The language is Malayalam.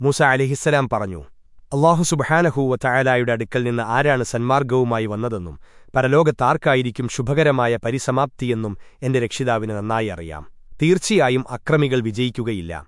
മൂസ അലിഹിസ്സലാം പറഞ്ഞു അള്ളാഹു സുബഹാനഹൂവ ചായാലായുടെ അടുക്കൽ നിന്ന് ആരാണ് സന്മാർഗവുമായി വന്നതെന്നും പരലോകത്താർക്കായിരിക്കും ശുഭകരമായ പരിസമാപ്തിയെന്നും എന്റെ രക്ഷിതാവിന് നന്നായി അറിയാം. തീർച്ചയായും അക്രമികൾ വിജയിക്കുകയില്ല.